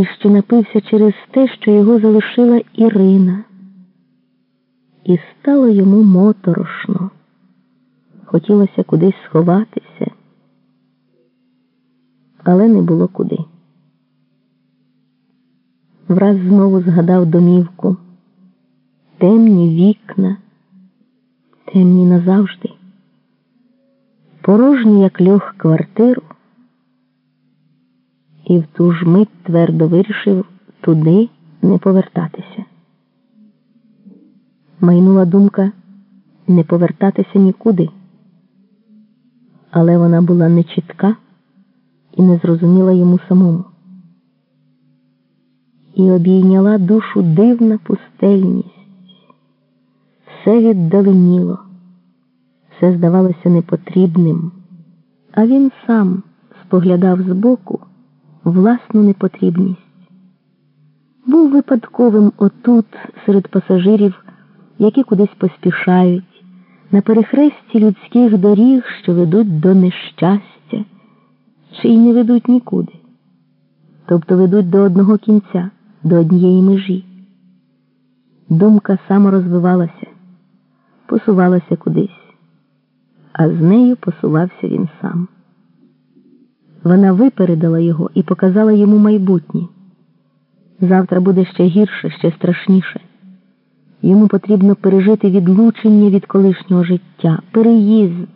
і що напився через те, що його залишила Ірина. І стало йому моторошно. Хотілося кудись сховатися, але не було куди. Враз знову згадав домівку, темні вікна, темні назавжди, порожню, як льох квартиру, і в ту ж мить твердо вирішив туди не повертатися. Майнула думка не повертатися нікуди, але вона була нечітка і не зрозуміла йому самому. І обійняла душу дивна пустельність. Все віддаленіло, все здавалося непотрібним, а він сам споглядав збоку власну непотрібність. Був випадковим отут серед пасажирів, які кудись поспішають, на перехресті людських доріг, що ведуть до нещастя, чи й не ведуть нікуди, тобто ведуть до одного кінця, до однієї межі. Думка саморозвивалася, посувалася кудись, а з нею посувався він сам. Вона випередила його і показала йому майбутнє. Завтра буде ще гірше, ще страшніше. Йому потрібно пережити відлучення від колишнього життя, переїзд,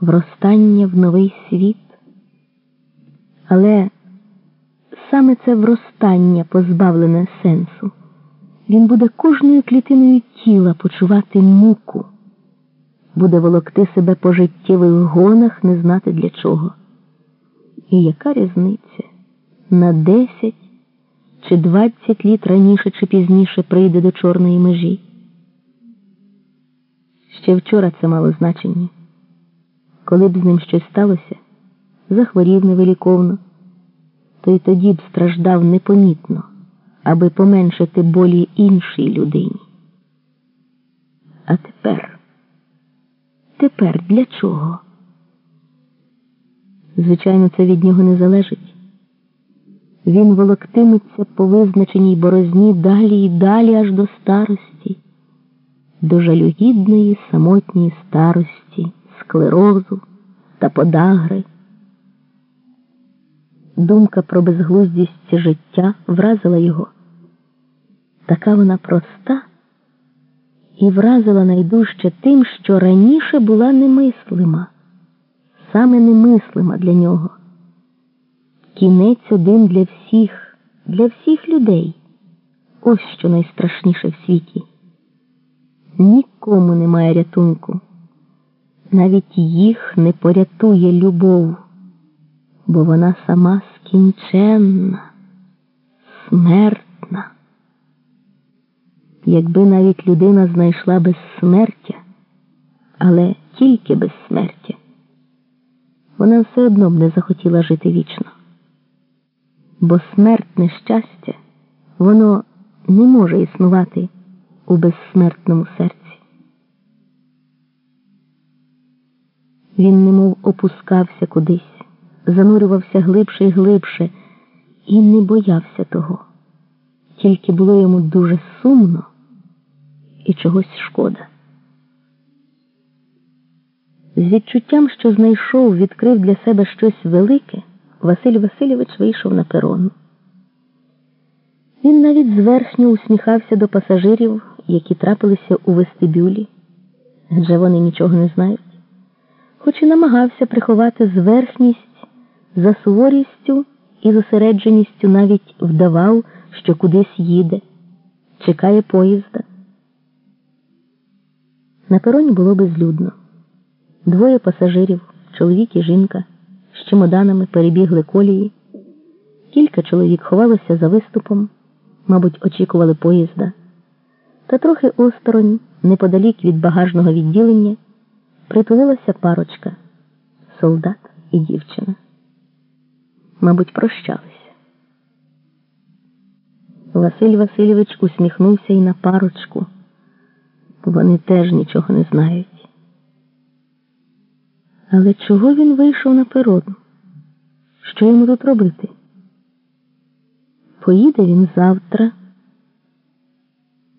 вростання в новий світ. Але саме це вростання позбавлене сенсу. Він буде кожною клітиною тіла почувати муку, буде волокти себе по життєвих гонах, не знати для чого. І яка різниця? На десять чи двадцять літ раніше чи пізніше прийде до чорної межі? Ще вчора це мало значення. Коли б з ним щось сталося, захворів невеликовно, то й тоді б страждав непомітно, аби поменшити болі іншій людині. А тепер, тепер для чого? Звичайно, це від нього не залежить. Він волоктиметься по визначеній борозні далі і далі аж до старості, до жалюгідної самотньої старості, склерозу та подагри. Думка про безглуздість життя вразила його. Така вона проста і вразила найдужче тим, що раніше була немислима саме немислима для нього. Кінець один для всіх, для всіх людей. Ось що найстрашніше в світі. Нікому немає рятунку. Навіть їх не порятує любов, бо вона сама скінченна, смертна. Якби навіть людина знайшла безсмертя, але тільки безсмертя вона все одно б не захотіла жити вічно. Бо смертне щастя, воно не може існувати у безсмертному серці. Він немов опускався кудись, занурювався глибше і глибше і не боявся того. Тільки було йому дуже сумно і чогось шкода. З відчуттям, що знайшов, відкрив для себе щось велике, Василь Васильович вийшов на перон. Він навіть зверхньо усміхався до пасажирів, які трапилися у вестибюлі, адже вони нічого не знають, хоч і намагався приховати зверхність за суворістю і зосередженістю навіть вдавав, що кудись їде, чекає поїзда. На пероні було безлюдно. Двоє пасажирів, чоловік і жінка, з чемоданами перебігли колії. Кілька чоловік ховалося за виступом, мабуть, очікували поїзда. Та трохи осторонь, неподалік від багажного відділення, притулилася парочка солдат і дівчина. Мабуть, прощалися. Василь Васильович усміхнувся і на парочку. Вони теж нічого не знають. Але чого він вийшов на природу? Що йому тут робити? Поїде він завтра.